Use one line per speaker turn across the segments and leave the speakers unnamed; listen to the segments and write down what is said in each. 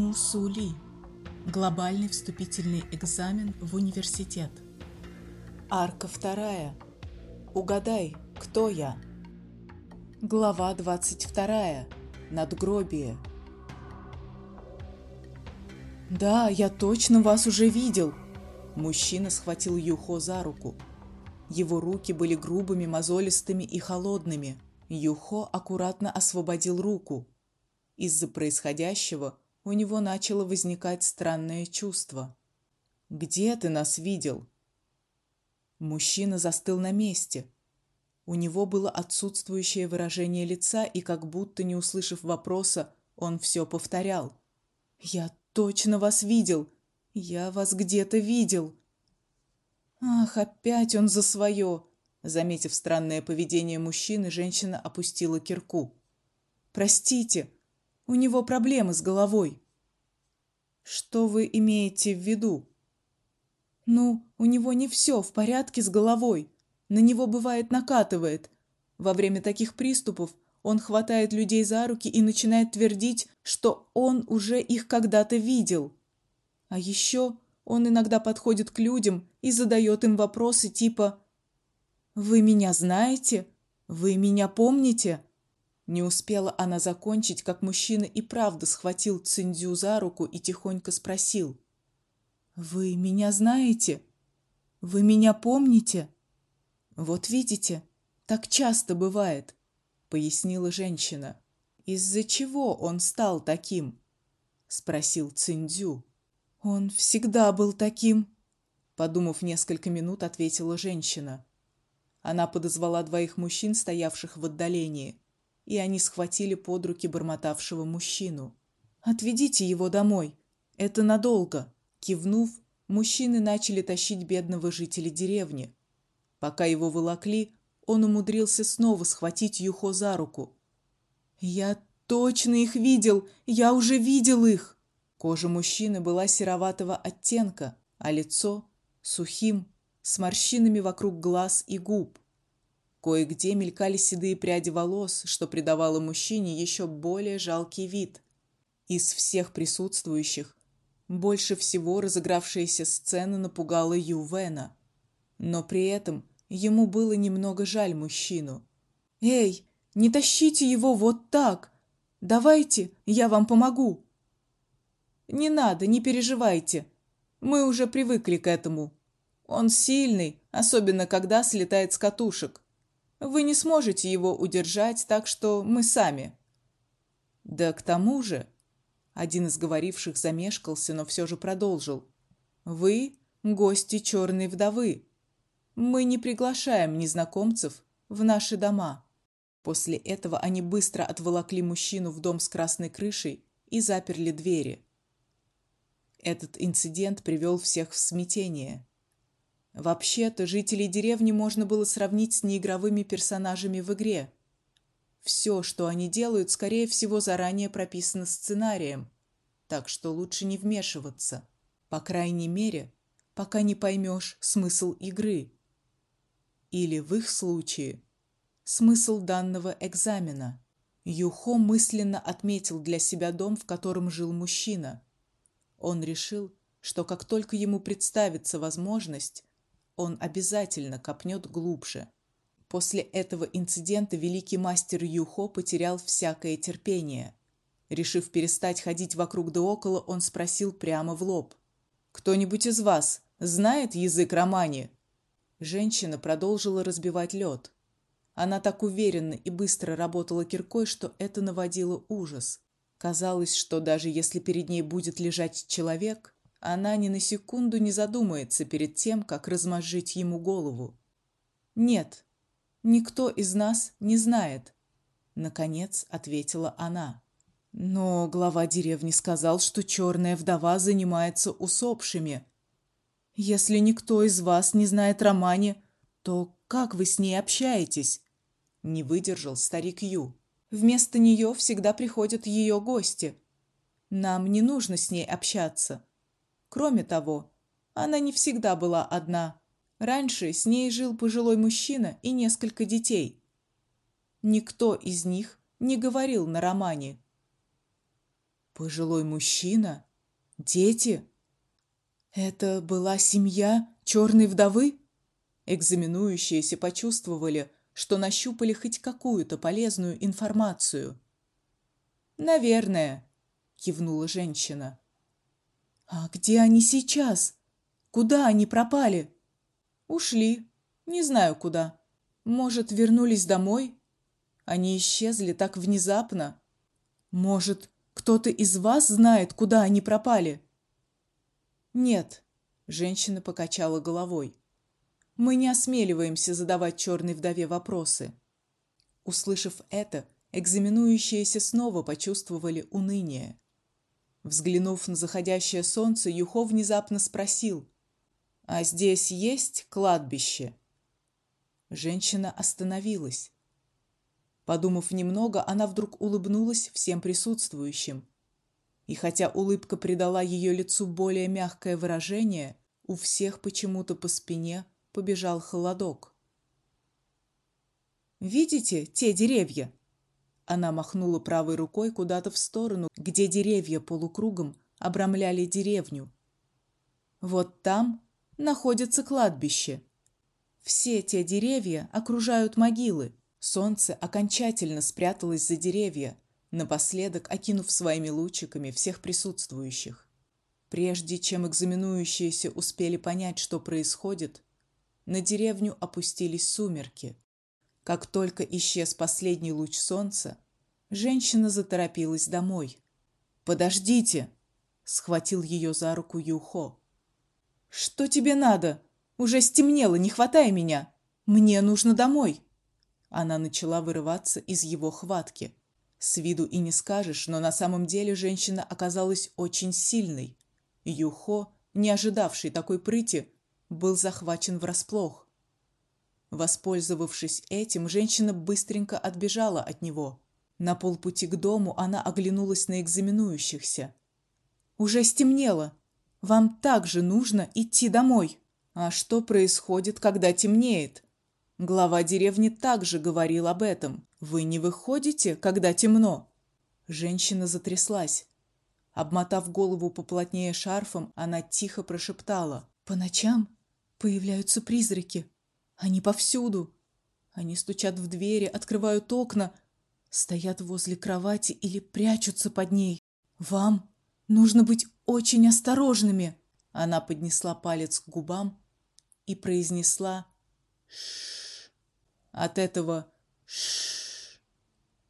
Мусули. Глобальный вступительный экзамен в университет. Арка вторая. Угадай, кто я? Глава 22. Надгробие. Да, я точно вас уже видел. Мужчина схватил Юхо за руку. Его руки были грубыми, мозолистыми и холодными. Юхо аккуратно освободил руку. Из-за происходящего у него начало возникать странное чувство. Где ты нас видел? Мужчина застыл на месте. У него было отсутствующее выражение лица, и как будто не услышав вопроса, он все повторял. Я точно вас видел. Я вас где-то видел. Ах, опять он за свое. Заметив странное поведение мужчины, женщина опустила кирку. Простите, у него проблемы с головой. Что вы имеете в виду? Ну, у него не все в порядке с головой. На него бывает накатывает. Во время таких приступов он хватает людей за руки и начинает твердить, что он уже их когда-то видел. А еще он иногда подходит к людям и задает им вопросы типа: "Вы меня знаете? Вы меня помните?" Не успела она закончить, как мужчина и правда схватил Циндзю за руку и тихонько спросил: "Вы меня знаете? Вы меня помните?" "Вот видите, так часто бывает", пояснила женщина. "Из-за чего он стал таким?" спросил Циндзю. "Он всегда был таким", подумав несколько минут, ответила женщина. Она подозвала двоих мужчин, стоявших в отдалении и они схватили под руки бормотавшего мужчину. Отведите его домой. Это надолго. Кивнув, мужчины начали тащить бедного жителя деревни. Пока его волокли, он умудрился снова схватить Юхо за руку. Я точно их видел. Я уже видел их. Кожа мужчины была сероватого оттенка, а лицо сухим, с морщинами вокруг глаз и губ. Кое-где мелькали седые пряди волос, что придавало мужчине еще более жалкий вид. Из всех присутствующих больше всего разыгравшаяся сцена напугала Ювена, но при этом ему было немного жаль мужчину. Эй, не тащите его вот так. Давайте, я вам помогу. Не надо, не переживайте. Мы уже привыкли к этому. Он сильный, особенно когда слетает с катушек. Вы не сможете его удержать, так что мы сами. Да к тому же, один из говоривших замешкался, но все же продолжил. Вы гости черной вдовы. Мы не приглашаем незнакомцев в наши дома. После этого они быстро отволокли мужчину в дом с красной крышей и заперли двери. Этот инцидент привел всех в смятение. Вообще-то жителей деревни можно было сравнить с неигровыми персонажами в игре. Все, что они делают, скорее всего, заранее прописано сценарием, так что лучше не вмешиваться, по крайней мере, пока не поймешь смысл игры. Или в их случае смысл данного экзамена. Юхо мысленно отметил для себя дом, в котором жил мужчина. Он решил, что как только ему представится возможность, он обязательно копнет глубже. После этого инцидента великий мастер Юхо потерял всякое терпение. Решив перестать ходить вокруг да около, он спросил прямо в лоб: "Кто-нибудь из вас знает язык романи?" Женщина продолжила разбивать лед. Она так уверенно и быстро работала киркой, что это наводило ужас. Казалось, что даже если перед ней будет лежать человек, она ни на секунду не задумается перед тем, как размозжить ему голову. Нет, никто из нас не знает, наконец ответила она. Но глава деревни сказал, что черная вдова занимается усопшими. Если никто из вас не знает Романе, то как вы с ней общаетесь? Не выдержал старик Ю. Вместо нее всегда приходят ее гости. Нам не нужно с ней общаться. Кроме того, она не всегда была одна. Раньше с ней жил пожилой мужчина и несколько детей. Никто из них не говорил на романе. Пожилой мужчина? Дети? Это была семья черной вдовы? Экзаменующиеся почувствовали, что нащупали хоть какую-то полезную информацию. Наверное, кивнула женщина. А где они сейчас? Куда они пропали? Ушли. Не знаю куда. Может, вернулись домой? Они исчезли так внезапно. Может, кто-то из вас знает, куда они пропали? Нет, женщина покачала головой. Мы не осмеливаемся задавать черной вдове вопросы. Услышав это, экзаменующиеся снова почувствовали уныние. Взглянув на заходящее солнце, Юхо внезапно спросил: "А здесь есть кладбище?" Женщина остановилась. Подумав немного, она вдруг улыбнулась всем присутствующим. И хотя улыбка придала ее лицу более мягкое выражение, у всех почему-то по спине побежал холодок. Видите те деревья? Она махнула правой рукой куда-то в сторону, где деревья полукругом обрамляли деревню. Вот там находится кладбище. Все те деревья окружают могилы. Солнце окончательно спряталось за деревья, напоследок окинув своими лучиками всех присутствующих. Прежде чем экзаменующиеся успели понять, что происходит, на деревню опустились сумерки. Как только исчез последний луч солнца, женщина заторопилась домой. Подождите, схватил ее за руку Юхо. Что тебе надо? Уже стемнело, не хватай меня. Мне нужно домой. Она начала вырываться из его хватки. С виду и не скажешь, но на самом деле женщина оказалась очень сильной. Юхо, не ожидавший такой прыти, был захвачен врасплох. Воспользовавшись этим, женщина быстренько отбежала от него. На полпути к дому она оглянулась на экзаменующихся. Уже стемнело. Вам также нужно идти домой. А что происходит, когда темнеет? Глава деревни также говорил об этом. Вы не выходите, когда темно? Женщина затряслась. Обмотав голову поплотнее шарфом, она тихо прошептала: "По ночам появляются призраки. Они повсюду. Они стучат в двери, открывают окна, стоят возле кровати или прячутся под ней. Вам нужно быть очень осторожными. Она поднесла палец к губам и произнесла ш. От этого ш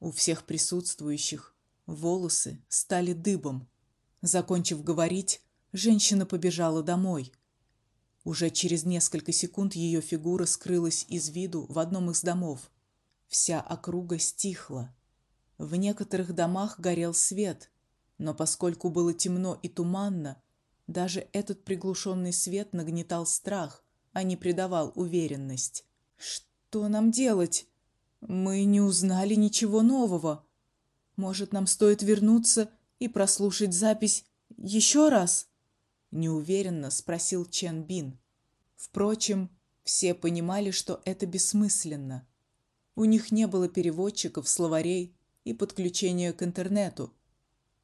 у всех присутствующих волосы стали дыбом. Закончив говорить, женщина побежала домой. Уже через несколько секунд ее фигура скрылась из виду в одном из домов. Вся округа стихла. В некоторых домах горел свет, но поскольку было темно и туманно, даже этот приглушенный свет нагнетал страх, а не придавал уверенность. Что нам делать? Мы не узнали ничего нового. Может, нам стоит вернуться и прослушать запись еще раз? Неуверенно спросил Чен Бин. Впрочем, все понимали, что это бессмысленно. У них не было переводчиков, словарей и подключения к интернету,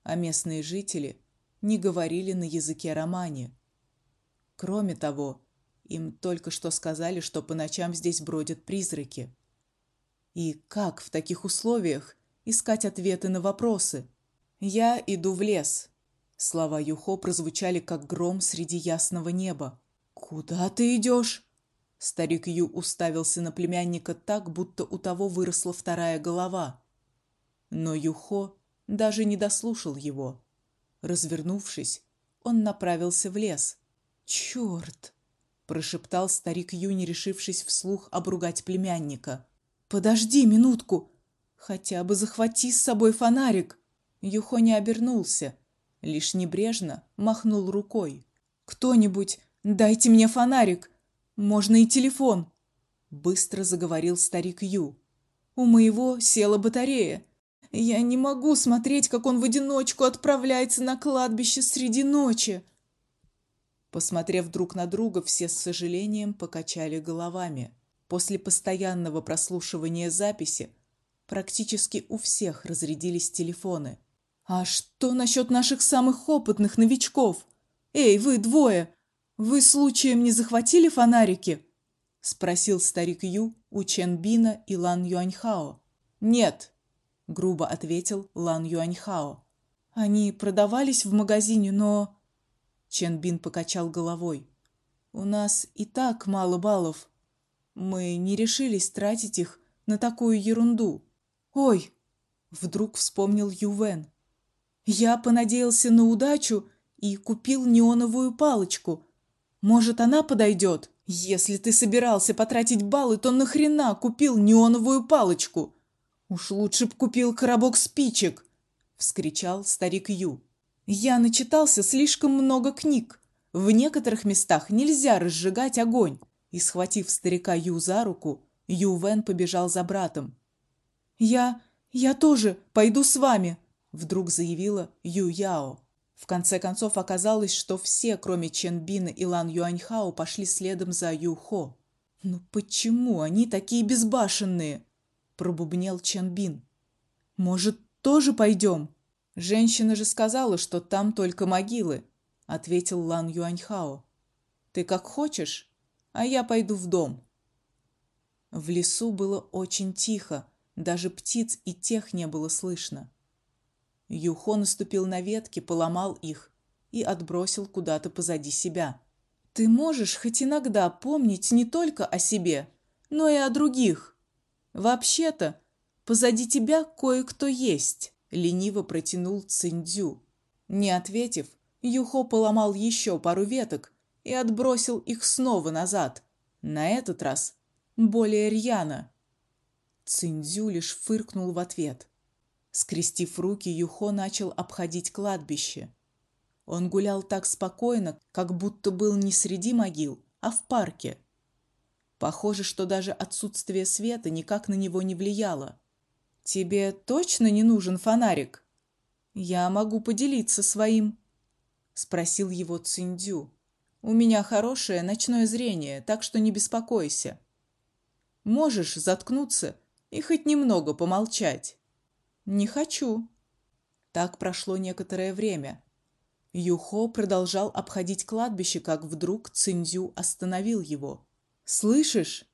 а местные жители не говорили на языке романи. Кроме того, им только что сказали, что по ночам здесь бродят призраки. И как в таких условиях искать ответы на вопросы? Я иду в лес, Слова Юхо прозвучали как гром среди ясного неба. Куда ты идешь? Старик Ю уставился на племянника так, будто у того выросла вторая голова. Но Юхо даже не дослушал его. Развернувшись, он направился в лес. Черт! прошептал старик Ю, не решившись вслух обругать племянника. Подожди минутку, хотя бы захвати с собой фонарик. Юхо не обернулся лишь небрежно махнул рукой. Кто-нибудь, дайте мне фонарик, можно и телефон, быстро заговорил старик Ю. У моего села батарея. Я не могу смотреть, как он в одиночку отправляется на кладбище среди ночи. Посмотрев друг на друга, все с сожалением покачали головами. После постоянного прослушивания записи практически у всех разрядились телефоны. А что насчет наших самых опытных новичков? Эй, вы двое, вы случаем не захватили фонарики? спросил старик Ю у Чен Бина и Лан Юаньхао. Нет, грубо ответил Лан Юаньхао. Они продавались в магазине, но Чен Бин покачал головой. У нас и так мало баллов. Мы не решились тратить их на такую ерунду. Ой, вдруг вспомнил Ювен. Я понадеялся на удачу и купил неоновую палочку. Может, она подойдет? Если ты собирался потратить баллы, то нахрена купил неоновую палочку? Уж лучше б купил коробок спичек, вскричал старик Ю. Я начитался слишком много книг. В некоторых местах нельзя разжигать огонь. И схватив старика Ю за руку, Ю Вен побежал за братом. Я я тоже пойду с вами, вдруг заявила Ю Яо. В конце концов оказалось, что все, кроме Чен Бина и Лан Юаньхао, пошли следом за Ю Хо. Ну почему они такие безбашенные? пробубнил Чен Бин. Может, тоже пойдем? Женщина же сказала, что там только могилы, ответил Лан Юаньхао. Ты как хочешь, а я пойду в дом. В лесу было очень тихо, даже птиц и тех не было слышно. Юхо наступил на ветки, поломал их и отбросил куда-то позади себя. Ты можешь хоть иногда помнить не только о себе, но и о других. Вообще-то, позади тебя кое-кто есть, лениво протянул Циндзю. Не ответив, Юхо поломал еще пару веток и отбросил их снова назад. На этот раз более рьяно. Циндзю лишь фыркнул в ответ. Скрестив руки, Юхо начал обходить кладбище. Он гулял так спокойно, как будто был не среди могил, а в парке. Похоже, что даже отсутствие света никак на него не влияло. Тебе точно не нужен фонарик? Я могу поделиться своим, спросил его Циндю. У меня хорошее ночное зрение, так что не беспокойся. Можешь заткнуться и хоть немного помолчать. Не хочу. Так прошло некоторое время. Юхо продолжал обходить кладбище, как вдруг Циндзю остановил его. Слышишь?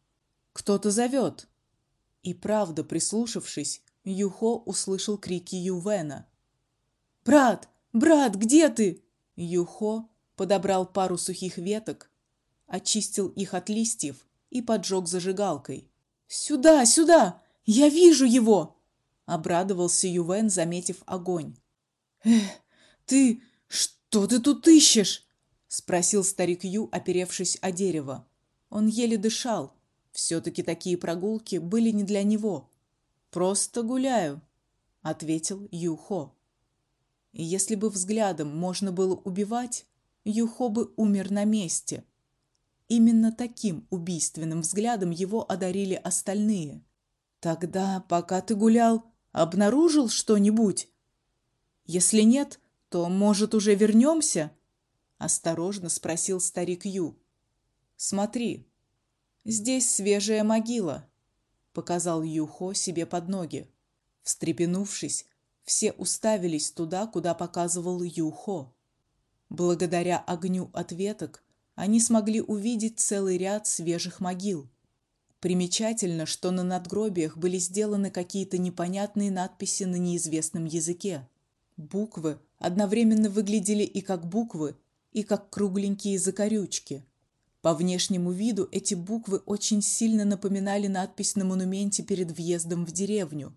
Кто-то зовет. И правда, прислушавшись, Юхо услышал крики Ювена. Брат, брат, где ты? Юхо подобрал пару сухих веток, очистил их от листьев и поджег зажигалкой. Сюда, сюда! Я вижу его! Обрадовался Ювен, заметив огонь. Эх, ты что ты тут ищешь? спросил старик Ю, оперевшись о дерево. Он еле дышал. все таки такие прогулки были не для него. Просто гуляю, ответил Юхо. Если бы взглядом можно было убивать, Юхо бы умер на месте. Именно таким убийственным взглядом его одарили остальные. Тогда, пока ты гулял, Обнаружил что-нибудь? Если нет, то, может, уже вернемся? Осторожно спросил старик Ю. Смотри, здесь свежая могила, показал Юхо себе под ноги. Встрепенувшись, все уставились туда, куда показывал Юхо. Благодаря огню от веток они смогли увидеть целый ряд свежих могил. Примечательно, что на надгробиях были сделаны какие-то непонятные надписи на неизвестном языке. Буквы одновременно выглядели и как буквы, и как кругленькие закорючки. По внешнему виду эти буквы очень сильно напоминали надпись на монументе перед въездом в деревню.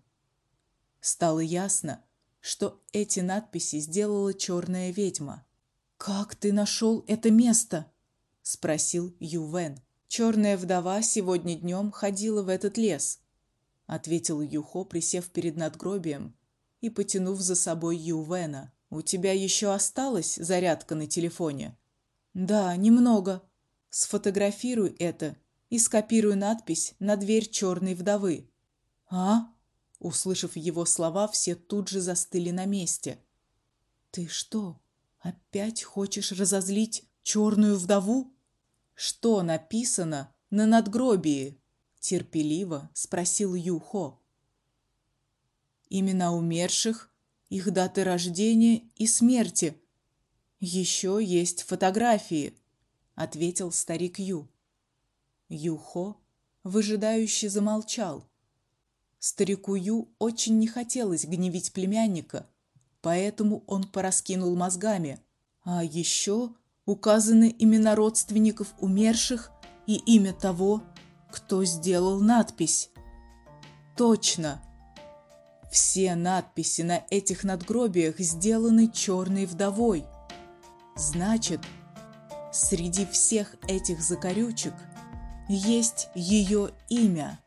Стало ясно, что эти надписи сделала черная ведьма. Как ты нашел это место? спросил Ювен. Черная вдова сегодня днем ходила в этот лес, ответил Юхо, присев перед надгробием и потянув за собой Ювена. У тебя еще осталась зарядка на телефоне? Да, немного. Сфотографируй это и скопируй надпись на дверь черной вдовы. А? Услышав его слова, все тут же застыли на месте. Ты что, опять хочешь разозлить черную вдову? Что написано на надгробии? терпеливо спросил Юхо. Имена умерших их даты рождения и смерти. Еще есть фотографии, ответил старик Ю. Юхо выжидающе замолчал. Старику Ю очень не хотелось гневить племянника, поэтому он пораскинул мозгами. А еще указаны имена родственников умерших и имя того, кто сделал надпись. Точно. Все надписи на этих надгробиях сделаны черной вдовой. Значит, среди всех этих закорючек есть ее имя.